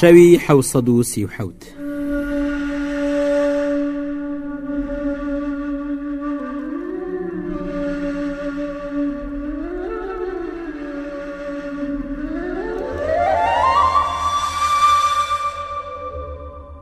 شوي حوصدو سيوحوت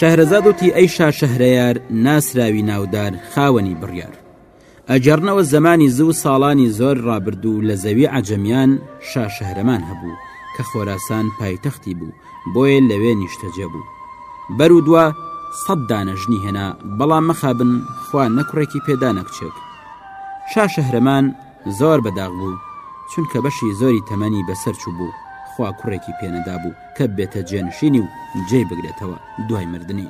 شەهرەزاد وتی ئەی شا شەهرەیار ناسراوی ناودار خاوەنی بڕیار ئەگەڕنەوە زەمانی زوو ساڵانی زۆر ڕابردوو لە زەوی عجەمیان شا شەهرەمان هەبوو کە خۆراسان پایتەختی بوو بۆیە لەوێ نیشتەجێ بوو بەر و دوا سەد دانە ژنی هێنا بەڵام مەخابن خوا نەکوڕێکی پێدانە کچێک شا شەهرەمان زۆر بەداغ بوو چونکە بەشی زۆری تەمەنی بەسەر چوو بوو خوا کوڕێکی پێنەدا بوو کە بێتە جێنشینی و جێی بگرێتەوە دوای مردنی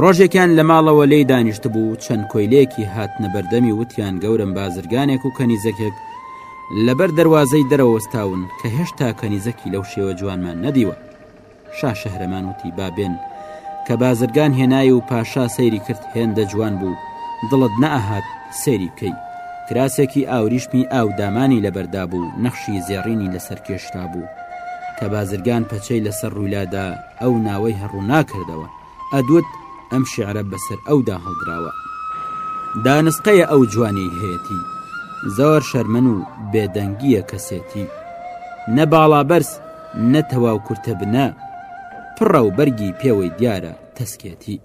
ڕۆژێکیان لە ماڵەوە لێی دانیشت بوو چەند کۆیلێکی هاتنە بەردەمی وتیان گەورم بازرگانێک و کەنیزەکێک لەبەر دەواازەی دەرەوەستاون کە هێشتا کەنیزەکی لەو شێوە جوانمان نەدیوە شا شەهرەمان وتی بابێن کە بازرگان هێنای و پاشا سەیری کرد هێندە جوان بوو دڵت نەهات سەیری بکەی کراسێکی ئاوریشمی ئاودامانی لەبەردا بوو نەخشی زێڕینی لەسەر کێشرا بوو کە بازرگان پەچەی لەسەر ڕوولادا ئەو ناوەی هەر ڕووناکردەوە، ئەدوت ئەم شیعرە بەسەر ئەودا هەڵدراوە. دانسقەیە ئەو جوانیەی هەیەتی، زۆر شەرمن و بێدەنگییە کەسێتی. نە باڵابەرز نە تەواو کورتە بنە، پڕە و بەرگی پێوەی دیارە تەسکێتی.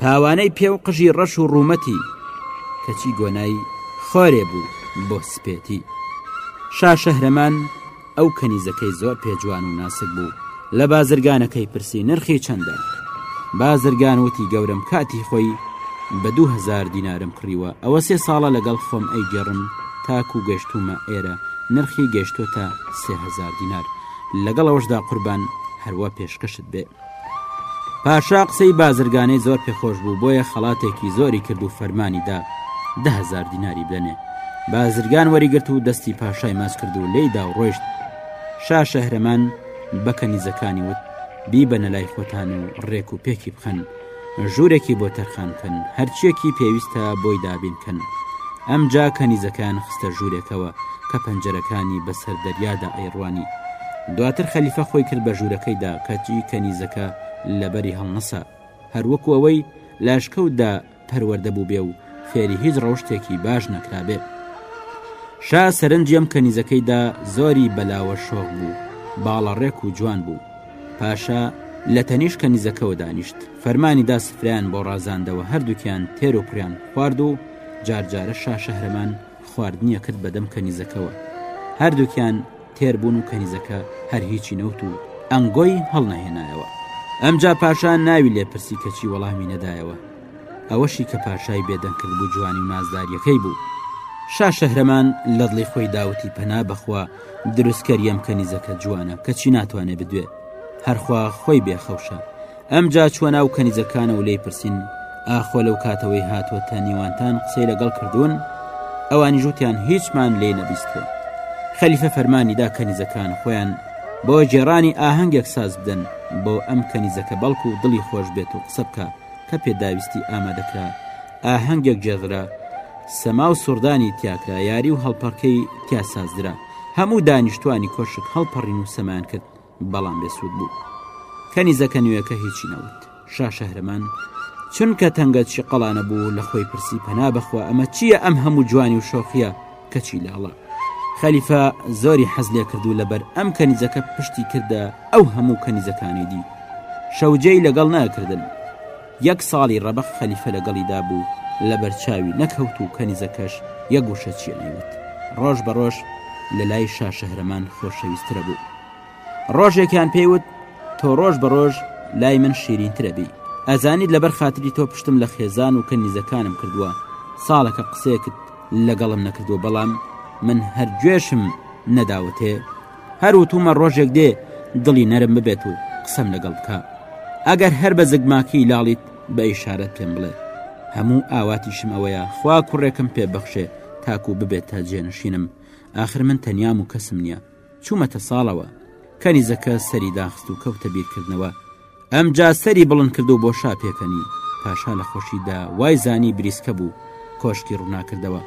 پاوانەی پێ و قژی ڕەش و ڕوومەتی کەچی گۆنای خۆرێ بوو بۆ سپێتی شا شەهرەمان ئەو کەنیزەکەی زۆر پێجوان و ناسک بوو لە بازرگانەکەی پرسی نرخی چەندە بازرگان وتی گەورم کاتی خۆی بە دوهزار دینارم کڕیوە ئەوە سێ ساڵە لەگەڵ خۆم ئەی گەڕم تاکو گەشتومە ئێرە نرخی گەشتۆتە سێهزار دینار لەگەڵ ئەوشدا قوربان هەروە پێشکەشت بێ پاشا قسەی بازرگانەی زۆر پێخۆش بوو بۆیە خەڵاتێکی زۆری کرد و فەرمانی دا دههزار دیناری بدەنێ بازرگان وەریگرت و دەستی پاشای ماس کرد و لێیدا و ڕۆیشت شا شەهرەمان بەکەنیزەکانی وت بیبەنە لای خۆتان و ڕێک و پێکی بخەن ژوورێکی بۆ تەرخان بکەن هەرچیەکی پێویستە بۆی دابین کەن ئەم جا کەنیزەکان خستە ژوورێکەوە کە پەنجەرەکانی بەسەر دەریادا ئەیڕوانی دواتر خەلیفە خۆی کرد بە ژوورەکەیدا کەچی کەنیزەکە لەبەری هەڵنەسا هەروەکو ئەوەی لاشکەوتدا پەروەەردە بوو بێ و فێری هیچ ڕەوشتێکی باش نەکرابێ شا سەرنجیم کەنیزەکەیدا زۆری بەلاوە شۆخ بوو باڵەڕێک و جوان بوو پاشا لە تەنیش کەنیزەکەەوە دانیشت فەرمانی دا سفریان بۆ ڕازاندەوە هەردووکیان تێر و پریان خوارد و جارجارە شا شەهرەمان خواردنیە کرد بەدەم کەنیزەکەەوە هەردووکیان تێر بوون و کەنیزەکە هەر هیچی نەوت و ئەنگۆی هەڵنەهێنایەوە ئەمجا پاشان ناوی لێپرسی کەچی وەڵامی نەدایەوە ئەوەشی کە پاشای بێدەنگ کردبوو جوانی و نازداریەکەی بوو شا شەهرەمان لەدڵی خۆی داوتی پەنا بەخوا دروستکەری ئەم کەنیزەکە جوانە کەچی ناتوانێ بدوێ هەرخوا خۆی بێخەوشە ئەمجا چوە ناو کەنیزەکانە و لی پرسین ئاخۆ لەو کاتەوەی هاتووە تا نیوانتان قسەی لەگەڵ کردوون ئەوانی ژوتیان هیچمان لێ نەبیستوە خەلیفە فەرمانیدا کەنیزەکان خۆیان بۆ جێرانی ئاهەنگێک ساز بدەن بۆ ئەم کەنیزەکە بەڵکو دڵی خۆش بێت و قسە بکە کە پێداویستی ئامادەکرا ئاهەنگێک جێدرا سەما و سوردانی تیاکرا یاری و هەڵپەڕکەی تیا سازدرا هەموو دانیشتوانی کۆشک هەڵپەڕین و سەمان کرد بەڵام بێسوود بوو کەنی زەکە نوێەکە هیچی نەوت شا شەهرەمان چونکە تەنگە چی قەڵانە بوو لە خۆی پرسی پەنا بخوا ئەمە چییە ئەم هەموو جوانی و شۆخیە کەچی لاڵە خەلیفە زۆری حەز لێ کردو لەبەر ئەم کەنیزەکە پشتی کردە ئەو هەموو کەنیزەکانی دی شەوجێی لەگەڵ ناکردن یەک ساڵی ڕەبق خەلیفە لەگەڵیدا بوو لە بەرچاوی نەکەوت و کەنیزەکەش یەک وشە چیە نەیوت ڕۆژ بە ڕۆژ لە لای شا شەهرەمان خۆشەویسترە بوو ڕۆژێکیان پێیوت تۆ ڕۆژ بە ڕۆژ لای من شیرینترەبی ئەزانیت لەبەر خاتری تۆ پشتم لە خێزان و کە نیزەکانم کردووە ساڵەکە قسەیەکت لەگەڵم نەکردووە بەڵام من هەر گوێشم نەداوتێ هەر وتومە ڕۆژێک دێ دڵی نەرم ببێت و قسەم لەگەڵ بکە ئەگەر هەر بە زگماکی لاڵیت بە ئیشارەت پێم بڵێ هەموو ئاواتیشم ئەوەیە خوا کوڕێکم پێبەخشێ تاکو ببێتە جێنشینم آخر من تەنیام و کەسم نییە چوومەتە ساڵەوە. کەنیزەکە سەری داخست و کەوتە بیرکردنەوە. ئەمجا سەری بڵند کرد و بۆشا پێکەنی. پاشا لە خۆشیدا وای زانی بریسکە بوو، کۆشکی ڕووناکردەوە.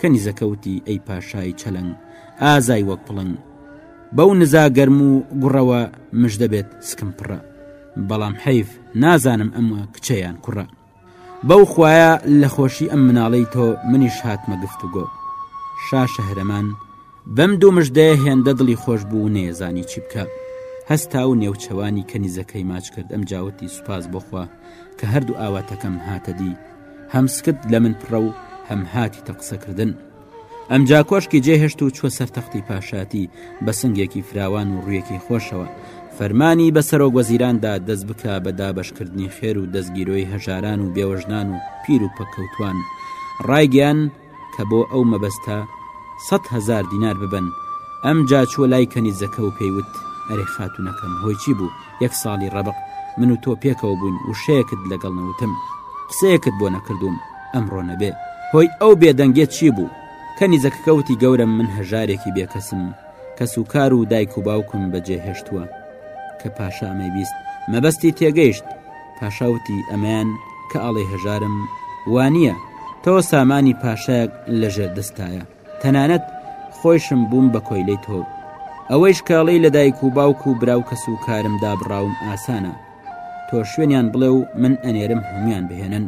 کەنیزەکە وتی، ئەی پاشای چەلەنگ، ئازای وەک پڵنگ! بەو نزا گەرم و گوڕەوە مژدە بێت سکم پڕە. بەڵام حەیف، نازانم ئەمە کچە یان کوڕە. بەو خویە لە خۆشی ئەم مناڵەی تۆ منیش هاتمە گفت و گۆ شا شەهرەمان بەم دوو مژدەیە هێندە دڵی خۆش بوو نێزانی چی بکە هەستا و نێوچەوانی کەنیزەکەی ماچ کرد ئەم جاوتی سوپاس بۆخوا کە هەردوو ئاواتەکەم هاتەدی هەم سکت لە من پڕە و هەم هاتی تە قسەکردن ئەمجا کۆشکی جێهێشت و چوە سەر تەختی پاشایەتی بە سنگێکی فراوان و ڕویەکی خۆشەوە فەرمانی بە سەرۆک وەزیراندا دەست بکە بە دابشکردنی خێر و دەستگیرۆی هەژاران و بێوەژنان و پیر و پەکەوتوان ڕایگەیان کە بۆ ئەو مەبەستە سە هزار دینار ببن ئەم جاچوە لای کەنیزەکە و پێیوت ئەرێ خاتونەکەم هۆی چی بوو یەک ساڵی ڕەبق من و تۆ پێکەوە بووین وشەیەکت لەگەڵ نەوتم قسەیەکت بۆ نەکردووم ئەمڕۆ نەبێ هۆی ئەو بێدەنگێت چی بوو کەنیزەکەکە وتی گەورم من هەژارێکی بێکەسم کەس و کار و دایک و باوکم بەجێ هێشتووە کە پاشا ئەمەی بیست مەبەستی تێگەیشت پاشاوتی ئەمەیان کە ئاڵێ هەژارم وانە تەوە سامانی پاشایەک لەژێر دەستایە تەنانەت خۆیشم بووم بە کۆیلەی تۆو ئەوەیش کاڵی لە دایک و باوک و براو کەس و کارم دابڕاوم ئاسانە تۆ شوێنیان بڵێ و من ئەنێرم هەمویان بهێنن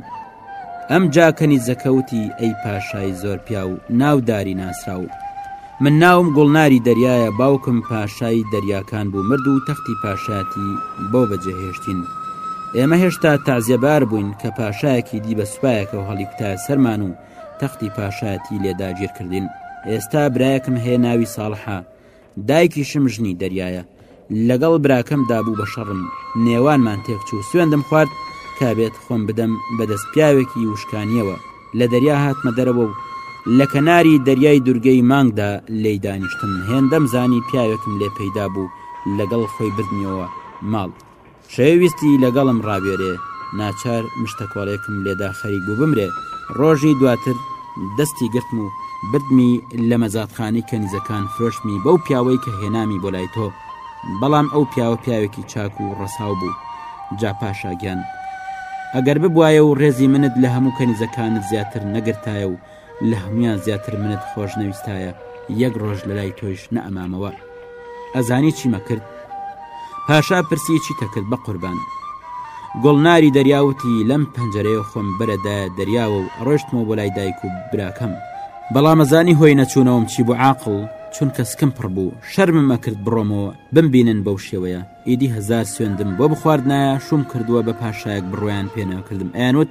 ئەم جاکەنی زەکەوتی ئەی پاشای زۆر پیا و ناوداری ناسراو من ناوم گوڵناری دەریایە باوکم پاشای دەریاکان بوو مرد و تەختی پاشایەتی بۆ بەجێهێشتین ئێمە هێشتا تازیەبار بووین کە پاشایەکی دی بە سوپایەکەەوە هەڵی کوتایە سەرمان و تەختی پاشایەتی لێ داگیر کردین ئێستا برایەکم هەیە ناوی ساڵحە دایکیشم ژنی دەریایە لەگەڵ براکەم دابوو بە شەڕم نێوانمان تێکچوو سوێندم خوارد کابێت خۆم بدەم بەدەست پیاوێکی وشکانیەوە لە دەریا هاتمە دەرەوە و لە کەناری دەریای دورگەی مانگدا لی دانیشتم هێندەم زانی پیاوێکم لێ پەیدا بوو لەگەڵ خۆی بردنیەوە ماڵ شێ ویستی لەگەڵم ڕابوێرێ ناچار مشتەکۆڵێکم لێدا خەریک بوو بمرێ ڕۆژی دواتر دەستی گرتم و بردمی لە مەزادخانەی کەنیزەکان فرۆشمی بەو پیاوەی کە هێنامی بۆ لای تۆ بەڵام ئەو پیاوە پیاوێکی چاک و ڕەساو بوو جا پاشاگیان ئەگەر ببوایە و ڕێزی منت لە هەموو کەنیزەکانت زیاتر نەگرتایە و لە هەمویان زیاتر منت خۆش نەویستایە یەک ڕۆژ لە لای تۆیش نەئەمامەوە ئەزانی چیمە کرد پاشا پرسی چی تەکرد بە قوربان گوڵناری دەریاوتی لەم پەنجەرەیە خۆم بەرەدا دەریاوە و ڕۆشتمەوە بۆ لای دایک و براکەم بەڵامەزانی هۆی نەچوونەوەم چی بوو عاقل چونکە سکم پڕ بوو شەرممە کرد بڕۆمەوە بمبینن بەو شێوەیە ئیدی هزار سوێندم بۆ بخواردنایە شوم کردووە بە پاشایەک بڕوایان پێناکردم ئەیانوت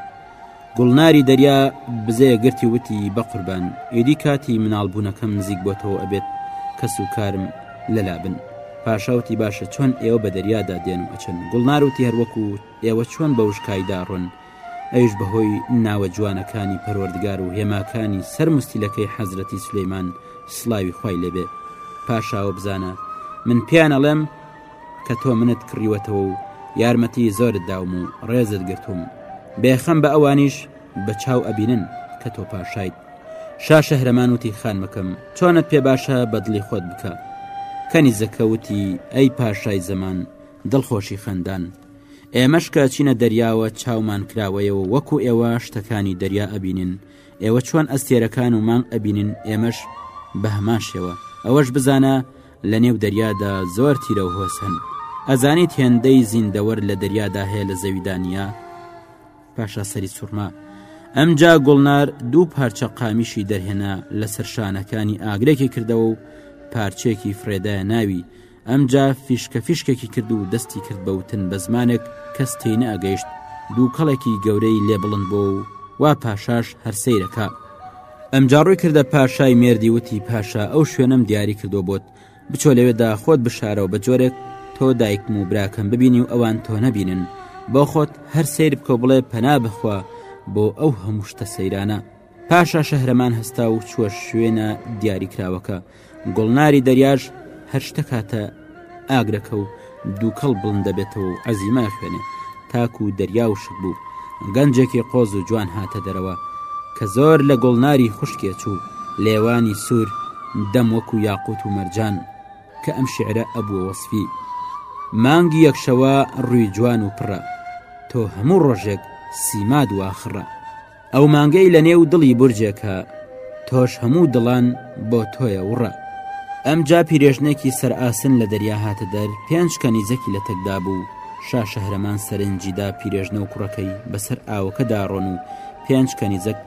گوڵناری دەریا بزەیە گرتی وتی بە قوربان ئێدی کاتی مناڵبوونەکەم نزیک بۆتەوە ئەبێت کەس و کارم لەلا بن پاشاوتی باشە چۆن ئێوە بە دەریادا دێن و ئەچن گوڵناروتی هەروەکو ئێوە چۆن بە وشکایدا ڕۆن ئەوش بەهۆی ناوە جوانەکانی پەروەردگار و هێماکانی سەر مستیلەکەی حەزرەتی سلەیمان سلاوی خوای لێبێ پاشاوە بزانە من پێیان ئەڵێم کە تۆ منت کڕیوەتەوە و یارمەتی زۆرت داوم و ڕێزت گرتووم بێخەم بە ئەوانیش بە چاو ئەبینن کە تۆ پاشایت شا شەهرەمان وتی خانمەکەم چۆنت پێ باشە بە دڵی خۆت بکە کەنی زەکەوتی ئەی پاشای زەمان دڵخۆشی خەندان ئێمەش کە چینە دەریاوە چاومان کراوەیەوە وەکو ئێوە شتەکانی دەریا ئەبینن ئێوە چۆن ئەستێرەکان و مانگ ئەبینن ئێمەش بە هەمان شێوە ئەوەش بزانە لە نێو دەریادا زۆر تیرە و هۆز هەن ئەزانیت هێندەی زیندەوەر لە دەریادا هەیە لە زەویدا نییە پاشا سەری سوورما ئەمجا گوڵنار دوو پارچە قامیشی دەرهێنا لە سەرشانەکانی ئاگرێکی کردەوە و پارچێکی فرێدایە ناوی ئەمجا فیشکە فیشکێکی کرد و دەستی کرد بەوتن بە زمانێک کەس تێی نەگەیشت دووکەڵێکی گەورەی لێ بڵند بۆ و وا پاشاش هەر سەیرەکە ئەمجا ڕووی کردە پاشای مێردی وتی پاشا ئەو شوێنم دیاری کردو بۆت بچۆ لەوێدا خۆت بشارەوە بە جۆرێک تۆ دایکم و براکەم ببینی و ئەوان تۆ نەبینن بۆ خۆت هەر سیر بکە بڵێ پەنا بخوا بۆ ئەو هەموو شتە سەیرانە پاشا شەهرەمان هەستا و چووە شوێنە دیاریکراوەکە گوڵناری دەریاش هەر شتە کاتە ئاگرەکە و دووکەڵ بڵندەبێتەوە و ئەزیما خوێنێ تاکو و دەریا و شک بوو گەنجێکی قۆز و جوان هاتە دەرەوە کە زۆر لە گوڵناری خوشکێ چوو لێوانی سوور دەم وەکو یاقوت و مەرجان کە ئەم شعرە ئەبووە وەسفی مانگی یەکشەوە ڕووی جوان و پڕە تۆ هەموو ڕۆژێک سیماد واخڕە ئەو مانگەی لە نێو دڵی بورجێکە تۆش هەموو دڵان بۆ تۆیە وڕە ئەمجا پیرێژنێکی سەرئاسن لە دەریا هاتە دەر پێنج کەنیزەکی لە تەکدا بوو شا شەهرەمان سەرنجیدا پیرێژنە و کوڕەکەی بەسەر ئاوەکەدا ڕۆن و پێنج کەنیزەک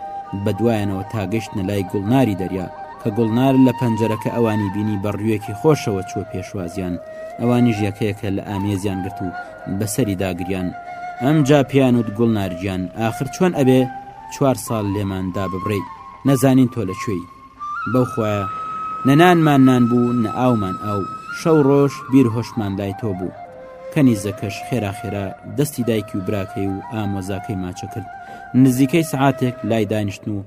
بەدوایانەوە تاگەشتە لای گوڵناری دەریا کە گوڵنار لە پەنجەرەکە ئەوانی بینی بە ڕوویەکی خۆشەوە چوە پێشوازیان ئەوانی ژیەکەیەکە لە ئامێزیان گرت و بەسەری داگریان ئەمجا پیان وت گوڵنارگیان ئاخر چۆن ئەبێ چوار ساڵ لێمان داببڕی نەزانین تۆ لە کوێی بەو خوایە نەنانمان نان بوو نە ئاومان ئاو شەو ڕۆژ بیر هۆشمان لای تۆ بوو کەنیزەکەش خێرا خێرا دەستی دایکی و براکەی و ئامۆزاکەی ماچە کرد نزیکەی سعاتێک لای دانیشتن و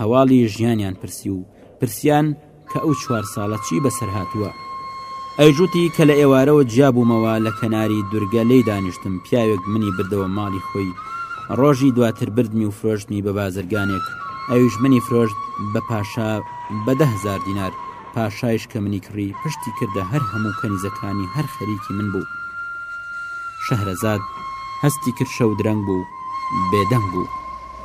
هەواڵی ژیانیان پرسی و پرسیان کە ئەو چوار ساڵە چی بەسەر هاتووە ئەیژوتی کە لە ئێوارەوە جیابوومەوە لە کەناری دورگە لی دانیشتم پیاوێک منی بردەوە ماڵی خۆی ڕۆژی دواتر بردمی و فرۆشتمی بە بازرگانێک ئەویش منی فرۆشت بە پاشا بەدە هزار دینار پاشایش کە منی کڕی پشتی کردە هەر هەموو کەنیزەکانی هەر خەریکی من بوو شەهرەزاد هەستی کرد شەو درەنگ بوو بێدەنگ بوو.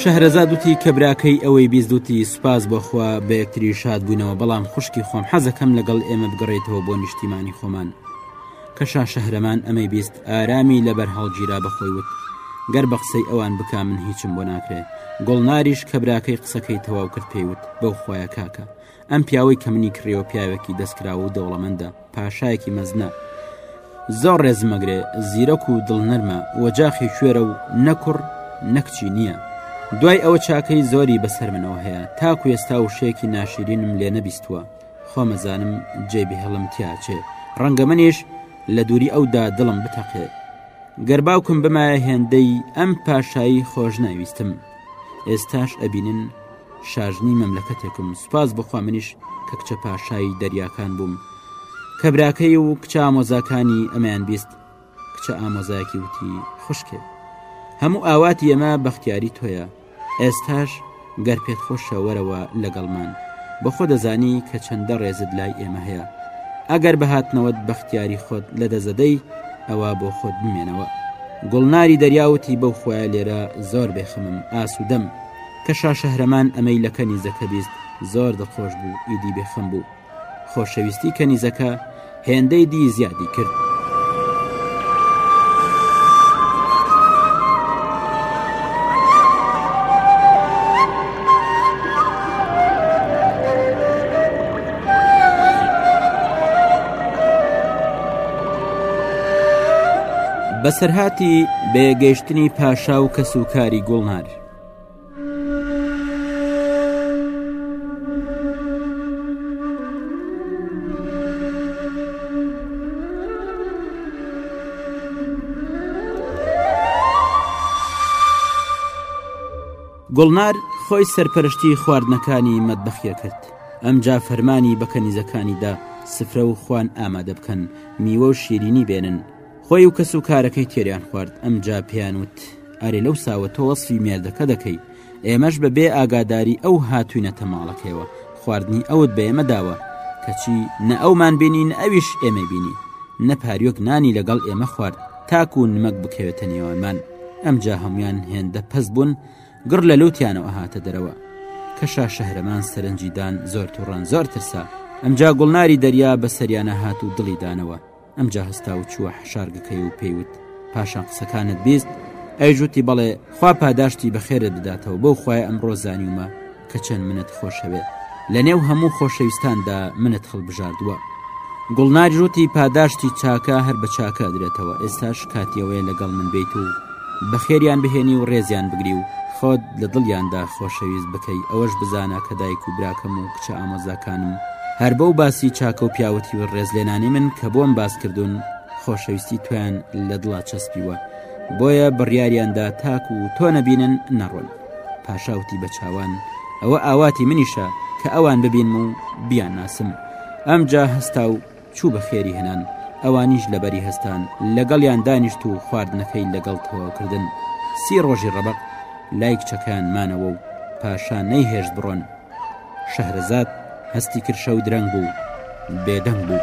شەهرەزاد وتی کە براکەی ئەوەی بیست وتی سوپاس بۆخوا بە یەکتری شاد بوونەوە بەڵام خوشکی خۆم حەزەکەم لەگەڵ ئێمە بگەڕێتەوە بۆ نیشتیمانی خۆمان کە شا شەهرەمان ئەمەی بیست ئارامی لەبەر هەڵگیرا بەخۆی وت گەر بە قسەی ئەوان بک من هیچم بۆ ناکرێ گوڵناریش کە براکەی قسەکەی تەواو کرد پێیوت بەو خۆیە کاکە ئەم پیاوەی کە منی کڕیەوە پیاوێکی دەستکراوە و دەوڵەمەندە پاشایەکی مەزنە زۆر ڕێزمەگرێ زیرەک و دڵنەرمە وەجاخی کوێرە و نەکوڕ نەکچی نییە دوای ئەوە چاکەی زۆری بەسەر منەوە هەیە تاکو ئێستا و شێکی ناشرینم لێ نەبیستووە خۆمەزانم جێ بهێڵم تیاچێ ڕەنگە منیش لە دووری ئەودا دڵم بتەقێت گەر باوکم بمایە هێندەی ئەم پاشایی خۆش ناویستم ئێستاش ئەبینن شاژنی مەملەکەتێکم سوپاس بخوا منیش کە کچە پاشایی دەریاکان بووم کە براکەی و کچە ئامۆزاکانی ئەمیان بیست کچە ئامۆزایەکی وتی خوشکێ هەموو ئاواتی ئێمە بەختیاری تۆیە ئێستاش گەر پێت خۆشە وەرەوە لەگەڵمان بەخۆ دەزانی کە چەندە ڕێزت لای ئێمە هەیە ئەگەر بەهاتنەوەت بەختیاری خۆت لە دەزەدەی ئەوە بۆ خۆت بمێنەوە گوڵناری دەریا وتی بەو خۆیان لێرە زۆر بێخمم ئاسوودەم کە شاشەهرەمان ئەمەی لە کەنیزەکە بیست زۆر دڵخۆش بوو ئیدی بێخم بوو خۆشەویستی کەنیزەکە هێندەی دی زیادی کرد. بەسەرهاتی بەیەگەیشتنی پاشا و کەس و کاری گوڵنار گوڵنار خۆی سەرپەرشتی خواردنەکانی مەدبخیە کرد ئەمجا فەرمانی بە کەنیزەکانیدا سفرە و خوان ئامادە بکەن میوە و شیرینی بێنن خۆی و کەس و کارەکەی تێریان خوارد ئەمجا پێیان وت ئەرێ لەو ساوە تۆوەسفی مێردەکە دەکەی ئێمەش بە بێ ئاگاداری ئەو هاتوینەتە ماڵەکەیەوە خواردنی ئەوت بە ئێمە داوە، کەچی نە ئەومان بینی نە ئەویش ئێمەی بینی، نە پاریۆک نانی لەگەڵ ئێمە خوارد تاکوو نمەک بکەوێتە نێوانمان، ئەمجا هەموویان هێندە پەست بوون گڕ لە لووتیانەوە هاتە دەرەوە. کەشا شەهرەمان سەرنجی دان زۆر توڕەن زۆر ترسا، ئەمجا گوڵناری دەریا بە سەریانا هات و دڵی دانەوە. ئەمجا هەستا و چووە حەشارگەکەی و پێی وت پاشان قسەکانت بیست ئەیژوتی بەڵێ خوا پاداشتی بەخێرە دەداتەوە بەو خخوای ئەمڕۆ زانیومە کە چەند منت خۆشەوێت لە نێو هەموو خۆشەویستاندا منت هەڵبژاردووە گوڵناجوتی پاداشتی چاکە هەر بە چاکە درێتەوە ئێستاش کاتیەوەیە لەگەڵ من بیت و بەخێریان بهێنی و ڕێزیان بگری و خۆت لە دڵیاندا خۆشەویست بکەی ئەوەش بزانە کە دایک و براکەم و کچە ئامۆزاکانم هەر بەو باسی چاکە و پیاوەتی و ڕێزلێنانی من کە بۆم باس کردوون خۆشەویستی تویان لە دڵا چەسپیوە بۆیە بڕیاریاندا تاک و تۆ نەبینن نەڕۆن پاشاوتی بە چاوان ئەوە ئاواتی منیشە کە ئەوان ببینم و بیان ناسم ئەمجا هەستا و چوو بە خێری هێنان، ئەوانیش لەبەری هەستان لەگەڵیان دانیشت و خواردنەکەی لەگەڵ تەواو کردن، سی ڕۆژی ڕەبەق لای کچەکەیان مانەوە و پاشا نەیهێشت بڕۆن، شەهرەزاد هەستی کرد شەو درەنگ بوو و بێدەنگ بوو.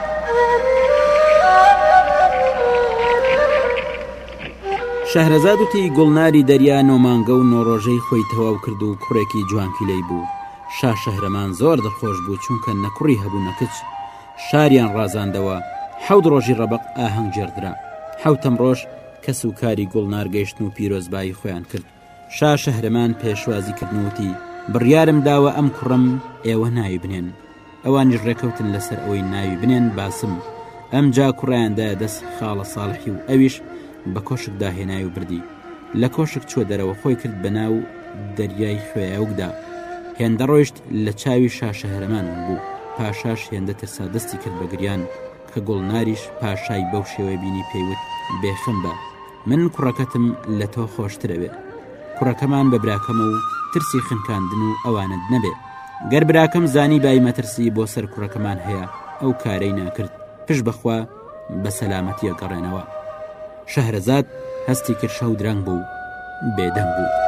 شەهرەزاد وتی گوڵناری دەریا نۆمانگە و نۆڕۆژەی خۆی تەواو کرد و کوڕێکی جوانفیلەی بوو شا شەهرەمان زۆر دڵخۆش بوو چونکە نە کوڕی هەبوو نەکچ شاریان ڕازاندەوە حەوت ڕۆژی ڕەبق ئاهەنگ جێڕدرا حوتەم ڕۆژ کەس و کاری گوڵنار گەیشتن و پیرۆزبایی خۆیان کرد شا شەهرەمان پێشوازی کردن وتی بڕیارم داوە ئەم کوڕم ئێوە ناوی بنێن ئەوانیش ڕێکەوتن لەسەر ئەوەی ناوی بنێن باسم ئەم جا کوڕیاندا دەست خاڵە ساڵحی و ئەویش بە کۆشک داهێنای و بردی لە کۆشک چوە دەرەوە خۆی کرد بە ناو دەریای خوێوکدا هێندە ڕۆیشت لە چاوی شاشەهرەمان بوو پاشاش هێندە ترسا دەستی کرد بە گریان کە گوڵناریش پاشای بەو شێوەی بینی پێیوت بێخم بە من کوڕەکەتم لە تۆ خۆشترەوێ کوڕەکەمان بە براکەمە و ترسی خنکاندن و ئەوانت نەبێ گەر براکەم زانی بای مەترسی بۆ سەر کوڕەکەمان هەیە ئەو کارەی ناکرد پش بخوا بە سەلامەتیە گەڕێنەوە شەهرەزاد هەستی کرد شەو درەنگ بوو بێدەنگ بوو.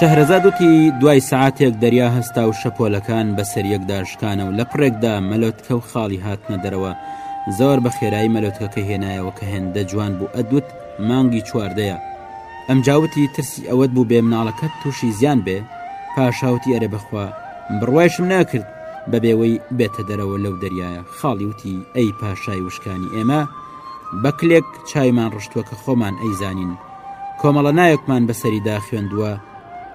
شەهرەزاد وتی دوای سعاتێک دەریا هەستا و شەپۆلەکان بەسەر یەکدا شکانە و لە پڕێکدا مەلۆتکە و خاڵی هاتنە دەرەوە زۆر بە خێرایی مەلۆتکەکە هێنایەوە کە هێندە جوان بوو ئەدوت مانگی چواردەیە ئەم جاوتی ترسی ئەوەت بوو بێ مناڵەکەت تووشی زیان بێ پاشاوتی ئەرێ بخوا بڕوایشم ناکرد بەبێوەی بێتە دەرەوە لەو دەریایە خاڵی وتی ئەی پاشای وشکانی ئێمە بە کلێک چایمان ڕشتووە کە خۆمان ئەیزانین کۆمەڵە نایەکمان بەسەریدا خوێندووە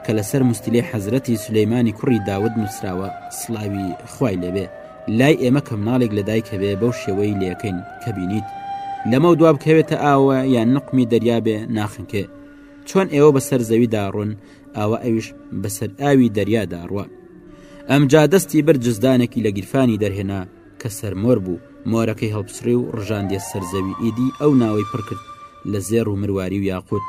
کە لەسەر مستیلی حەزرەتی سلەیمانی کوڕی داود نووسراوە سلاوی خوای لێبێ لای ئێمە کە مناڵێک لە دایکەبێ بەو شێوەی لەکەین کە بینیت لەمە دواب کەوێتە ئاوە یان نقمی دەریابێ ناخنکێ چۆن ئێوە بەسەر زەویدا ڕۆن ئاوا ئەویش بەسەر ئاوی دەریادا ڕوان ئەمجا دەستی بر جزدانێکی لە گیرفانی دەرهێنا کە سەرمۆر بوو مۆرەکەی هەڵپچڕی و ڕژاندیە سەرزەوی ئیدی ئەو ناوەی پڕکرد لە زێڕ و مرواری و یاقوت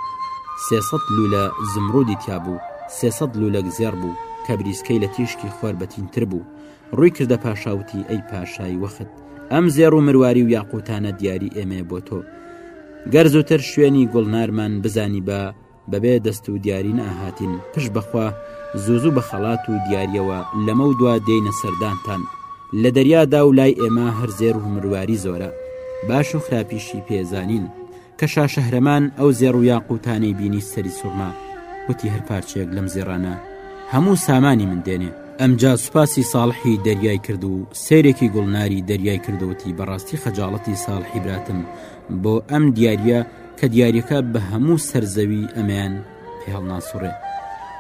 سێسەد لولە زمڕودی تیا بوو سێسەد لولەک زێڕ بوو کە بریسکەی لە تیشکی خۆر بەتینتر بوو ڕووی کردە پاشاوتی ئەی پاشای وەخت ئەم زێڕ و مرواری و یاقوتانە دیاری ئێمەیە بۆ تۆ گەر زووتر شوێنی گوڵنارمان بزانی بە بەبێ دەست و دیاری نەئەهاتین پشت بەخوا زوو زوو بە خەڵات و دیاریەوە لەمەو دوا دێینە سەردانتان لە دەریادا و لای ئێمە هەر زێر و مرواری زۆرە باش و خراپیشی پێزانین کە شاشەهرەمان ئەو زێڕ و یاقوتانەی بینی سەری سوورما وتی هەر پارچەیەک لەم زێڕانە هەموو سامانی من دێنێ ئەمجا سوپاسی ساڵحی دەریای کرد و سیرێکی گوڵناری دەریای کردوتی بەڕاستی خەجاڵەتی ساڵحی براتم بۆ ئەم دیارە کە دیارەکە بە هەموو سەرزەوی ئەمیان پێڵناسوڕێ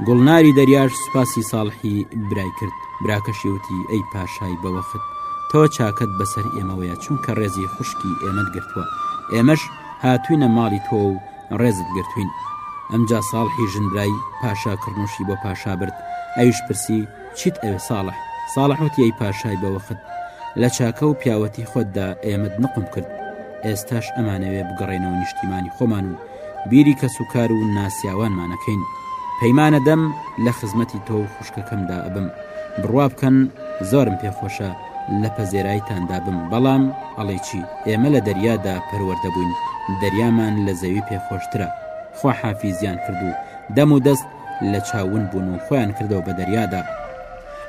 گوڵناری دەریاش سوپاسی ساڵحی برای کرد براکەشی وتی ئەی پاشای بەوەخت تۆ چاکەت بەسەر ئێمەوەیە چونکە ڕێزی خوشکی ئێمەت گرتووە ئێمەش هاتوینە ماڵی تۆ و ڕێزت گرتوین ئەمجا ساڵحی ژنبرای پاشا کڕنوشی بۆ پاشا برد ئەویش پرسی چیت ئەوێ ساڵح ساڵح وتی ئەی پاشای بەوەخت لە چاکە و پیاوەتی خۆتدا ئێمەت نقم کرد ئێستاش ئەمانەوێ بگەڕێنەوە نیشتیمانی خۆمان و بیری کەس و کار و ناسیاوانمانەکەین پەیمانە دەم لە خزمەتی تۆ و خوشکەکەمدا ئەبم بڕوا بکەن زۆرم پێخۆشە لە پەزێرایتاندا بم بەڵام ئەڵێ چی ئێمە لە دەریادا پەروەەردەبووین دەریامان لە زەوی پێخۆشترە خوا حافیزیان کردو دەم و دەست لە چاو ون بوون و خۆیان کردەوە بە دەریادا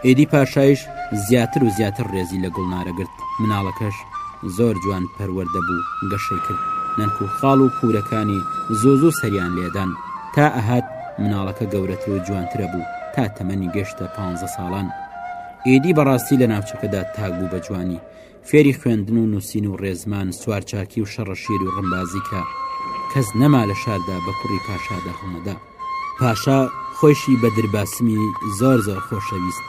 ئێدی پاشایش زیاتر و زیاتر ڕێزی لە گوڵنارە گرت مناڵەکەش زۆر جوان پەروەەردە بوو گەشەی کرد نەنک و خاڵ و پورەکانی زۆ زۆ سەریان لێدان تا ئەهات مناڵەکە گەورەتر و جوانترە بوو تا تەمەنی گەشتە پ ساڵان ئێدی بەڕاستی لە ناوچەکەدا تاک بوو بە جوانی فێری خوێندن و نووسین و ڕێزمان سوارچاکی و شەڕەشیر و ڕمبازی کە کەس نەما لە شاردا بە کوڕی پاشادا هەڵنەدا. پاشا خۆیشی بەدر باسمی زۆر زۆر خۆشەویست،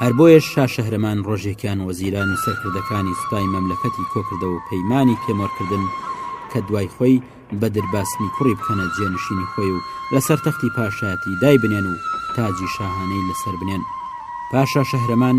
هەر بۆیەش شا شەهرەمان ڕۆژێکیان وەزیران و سەرکردەکانی سوپای مەملەکەتی کۆکردەوە و پەیمانی پێمۆرکردن کە دوای خۆی بەدر باسمی کوڕی بکەنە جێنشینی خۆی و لەسەر تەختی پاشایەتی دایبنێن و تاجی شاهانەی لەسەر بنێن. پاشا شەهرەمان،